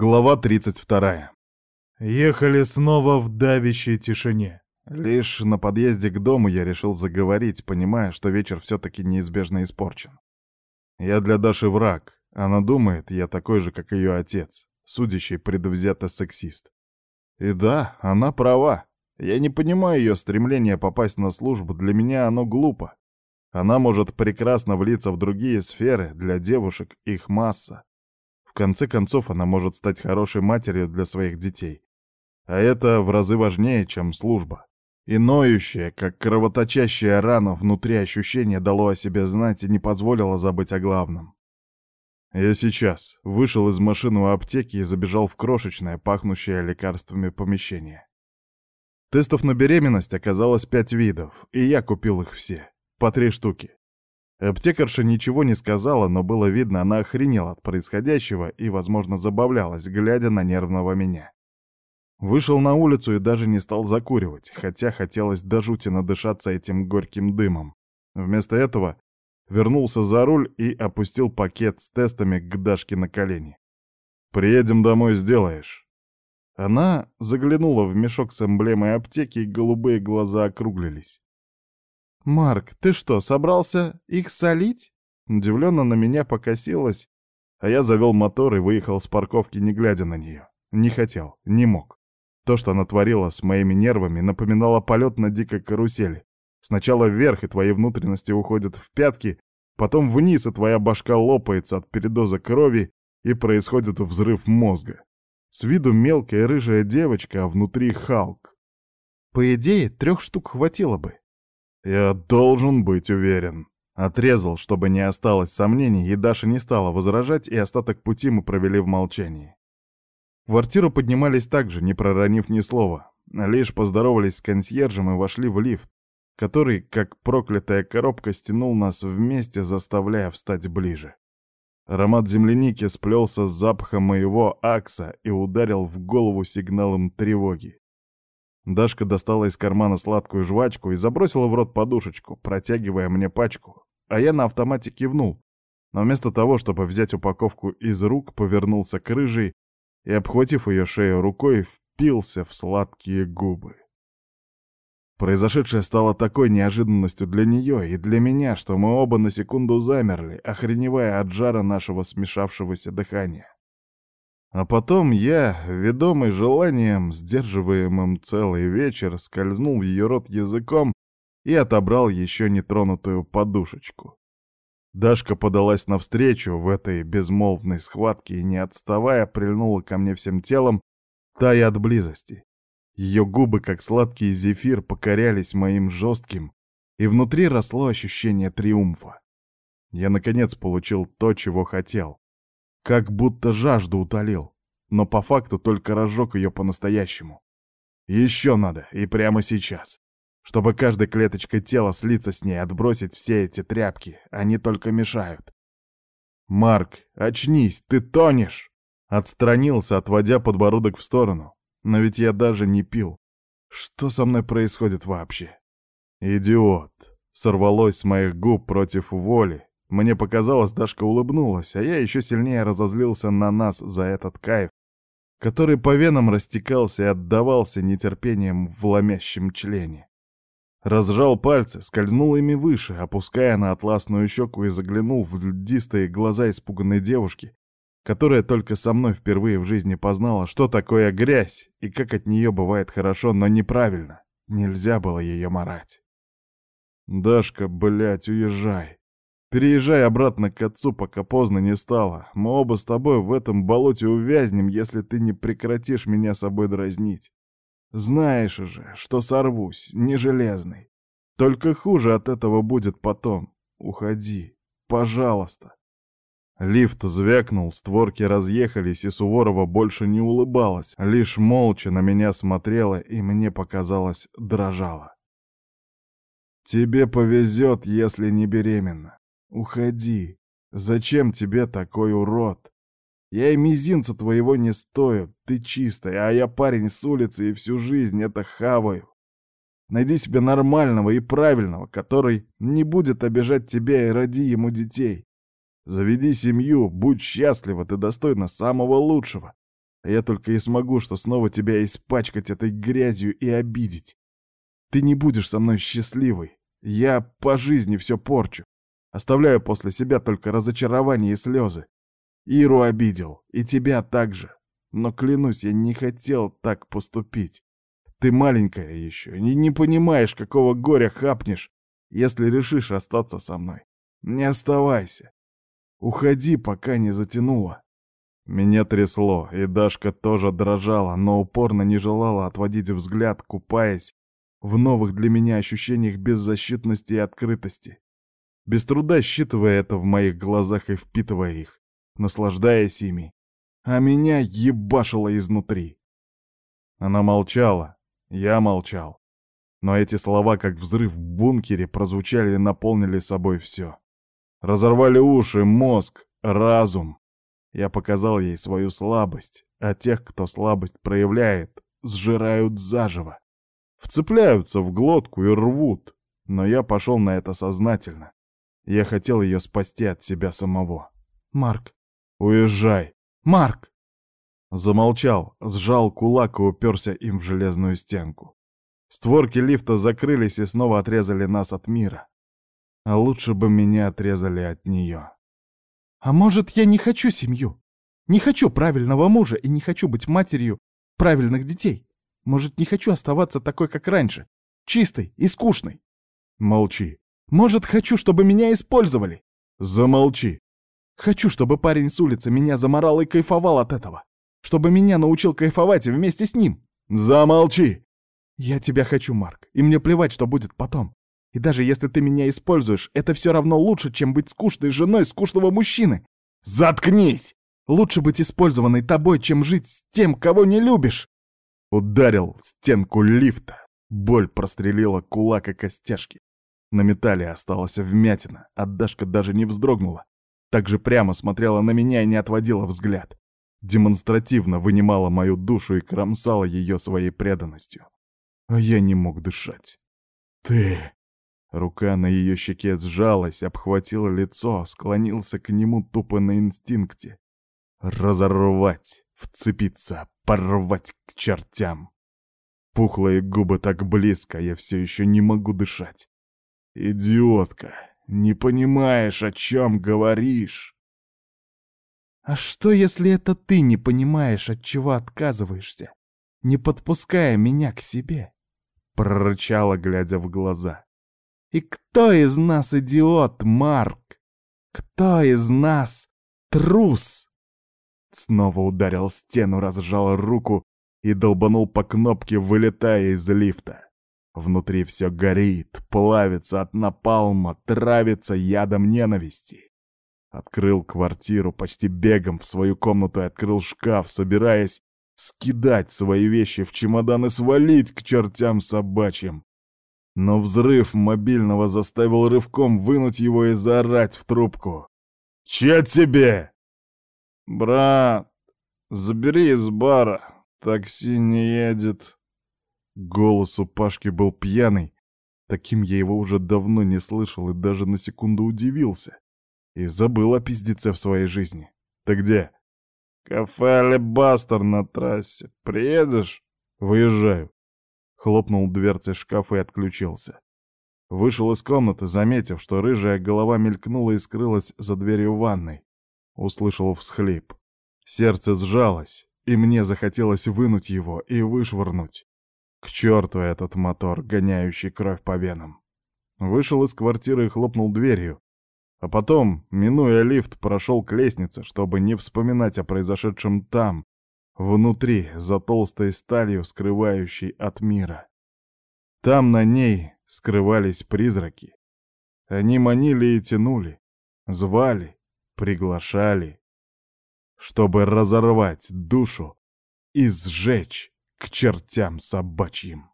Глава 32. Ехали снова в давящей тишине. Лишь на подъезде к дому я решил заговорить, понимая, что вечер все-таки неизбежно испорчен. Я для Даши враг. Она думает, я такой же, как ее отец, судящий предвзято сексист. И да, она права. Я не понимаю ее стремления попасть на службу, для меня оно глупо. Она может прекрасно влиться в другие сферы, для девушек их масса конце концов, она может стать хорошей матерью для своих детей. А это в разы важнее, чем служба. И ноющее, как кровоточащая рана внутри ощущение дало о себе знать и не позволило забыть о главном. Я сейчас вышел из машины у аптеки и забежал в крошечное, пахнущее лекарствами помещение. Тестов на беременность оказалось пять видов, и я купил их все, по три штуки. Аптекарша ничего не сказала, но было видно, она охренела от происходящего и, возможно, забавлялась, глядя на нервного меня. Вышел на улицу и даже не стал закуривать, хотя хотелось до жути надышаться этим горьким дымом. Вместо этого вернулся за руль и опустил пакет с тестами к Дашке на колени. «Приедем домой, сделаешь». Она заглянула в мешок с эмблемой аптеки, и голубые глаза округлились. «Марк, ты что, собрался их солить?» Удивленно на меня покосилась, а я завел мотор и выехал с парковки, не глядя на нее. Не хотел, не мог. То, что она творила с моими нервами, напоминало полет на дикой карусели. Сначала вверх, и твои внутренности уходят в пятки, потом вниз, и твоя башка лопается от передоза крови, и происходит взрыв мозга. С виду мелкая рыжая девочка, а внутри Халк. По идее, трех штук хватило бы. «Я должен быть уверен». Отрезал, чтобы не осталось сомнений, и Даша не стала возражать, и остаток пути мы провели в молчании. В квартиру поднимались также, не проронив ни слова. Лишь поздоровались с консьержем и вошли в лифт, который, как проклятая коробка, стянул нас вместе, заставляя встать ближе. Аромат земляники сплелся с запахом моего акса и ударил в голову сигналом тревоги. Дашка достала из кармана сладкую жвачку и забросила в рот подушечку, протягивая мне пачку, а я на автомате кивнул, но вместо того, чтобы взять упаковку из рук, повернулся к рыжей и, обхватив ее шею рукой, впился в сладкие губы. Произошедшее стало такой неожиданностью для нее и для меня, что мы оба на секунду замерли, охреневая от жара нашего смешавшегося дыхания. А потом я, ведомый желанием, сдерживаемым целый вечер, скользнул в ее рот языком и отобрал еще нетронутую подушечку. Дашка подалась навстречу в этой безмолвной схватке и, не отставая, прильнула ко мне всем телом, тая от близости. Ее губы, как сладкий зефир, покорялись моим жестким, и внутри росло ощущение триумфа. Я, наконец, получил то, чего хотел. Как будто жажду утолил, но по факту только разжег ее по-настоящему. Еще надо, и прямо сейчас. Чтобы каждой клеточкой тела слиться с ней, отбросить все эти тряпки, они только мешают. «Марк, очнись, ты тонешь!» Отстранился, отводя подбородок в сторону. Но ведь я даже не пил. Что со мной происходит вообще? Идиот. Сорвалось с моих губ против воли, мне показалось, Дашка улыбнулась, а я еще сильнее разозлился на нас за этот кайф, который по венам растекался и отдавался нетерпением в ломящем члене. Разжал пальцы, скользнул ими выше, опуская на атласную щеку и заглянул в льдистые глаза испуганной девушки, которая только со мной впервые в жизни познала, что такое грязь и как от нее бывает хорошо, но неправильно. Нельзя было ее марать. «Дашка, блядь, уезжай!» Переезжай обратно к отцу, пока поздно не стало. Мы оба с тобой в этом болоте увязнем, если ты не прекратишь меня собой дразнить. Знаешь же, что сорвусь, не железный. Только хуже от этого будет потом. Уходи, пожалуйста. Лифт звякнул, створки разъехались, и Суворова больше не улыбалась, лишь молча на меня смотрела и, мне показалось, дрожала. «Тебе повезет, если не беременна. Уходи. Зачем тебе такой урод? Я и мизинца твоего не стою, ты чистая, а я парень с улицы и всю жизнь это хаваю. Найди себе нормального и правильного, который не будет обижать тебя и роди ему детей. Заведи семью, будь счастлива, ты достойна самого лучшего. А я только и смогу, что снова тебя испачкать этой грязью и обидеть. Ты не будешь со мной счастливой. Я по жизни все порчу. Оставляю после себя только разочарование и слезы. Иру обидел, и тебя также. Но клянусь, я не хотел так поступить. Ты маленькая еще, и не понимаешь, какого горя хапнешь, если решишь остаться со мной. Не оставайся. Уходи, пока не затянуло. Меня трясло, и Дашка тоже дрожала, но упорно не желала отводить взгляд, купаясь в новых для меня ощущениях беззащитности и открытости. Без труда считывая это в моих глазах и впитывая их, наслаждаясь ими. А меня ебашило изнутри. Она молчала, я молчал. Но эти слова, как взрыв в бункере, прозвучали и наполнили собой все. Разорвали уши, мозг, разум. Я показал ей свою слабость, а тех, кто слабость проявляет, сжирают заживо. Вцепляются в глотку и рвут. Но я пошел на это сознательно. Я хотел ее спасти от себя самого. «Марк, уезжай! Марк!» Замолчал, сжал кулак и уперся им в железную стенку. Створки лифта закрылись и снова отрезали нас от мира. А лучше бы меня отрезали от нее. А может, я не хочу семью? Не хочу правильного мужа и не хочу быть матерью правильных детей? Может, не хочу оставаться такой, как раньше, чистой и скучной? Молчи. Может, хочу, чтобы меня использовали? Замолчи. Хочу, чтобы парень с улицы меня заморал и кайфовал от этого. Чтобы меня научил кайфовать вместе с ним. Замолчи. «Я тебя хочу, Марк, и мне плевать, что будет потом. И даже если ты меня используешь, это все равно лучше, чем быть скучной женой скучного мужчины. Заткнись! Лучше быть использованной тобой, чем жить с тем, кого не любишь!» Ударил стенку лифта. Боль прострелила кулак и костяшки. На металле осталась вмятина, а Дашка даже не вздрогнула. Так же прямо смотрела на меня и не отводила взгляд. Демонстративно вынимала мою душу и кромсала ее своей преданностью а я не мог дышать. «Ты...» Рука на ее щеке сжалась, обхватила лицо, склонился к нему тупо на инстинкте. Разорвать, вцепиться, порвать к чертям. Пухлые губы так близко, я все еще не могу дышать. «Идиотка, не понимаешь, о чем говоришь!» «А что, если это ты не понимаешь, от чего отказываешься, не подпуская меня к себе?» прорычала, глядя в глаза. «И кто из нас идиот, Марк? Кто из нас трус?» Снова ударил стену, разжал руку и долбанул по кнопке, вылетая из лифта. Внутри все горит, плавится от напалма, травится ядом ненависти. Открыл квартиру почти бегом в свою комнату и открыл шкаф, собираясь скидать свои вещи в чемодан и свалить к чертям собачьим. Но взрыв мобильного заставил рывком вынуть его и заорать в трубку. «Че тебе?» «Брат, забери из бара, такси не едет». Голос у Пашки был пьяный. Таким я его уже давно не слышал и даже на секунду удивился. И забыл о пиздеце в своей жизни. «Ты где?» «Кафе Алибастер на трассе. Приедешь?» «Выезжаю». Хлопнул дверцей шкафа и отключился. Вышел из комнаты, заметив, что рыжая голова мелькнула и скрылась за дверью ванной. Услышал всхлип. Сердце сжалось, и мне захотелось вынуть его и вышвырнуть. К черту этот мотор, гоняющий кровь по венам. Вышел из квартиры и хлопнул дверью, а потом, минуя лифт, прошел к лестнице, чтобы не вспоминать о произошедшем там, внутри, за толстой сталью, скрывающей от мира. Там на ней скрывались призраки. Они манили и тянули, звали, приглашали, чтобы разорвать душу и сжечь к чертям собачьим.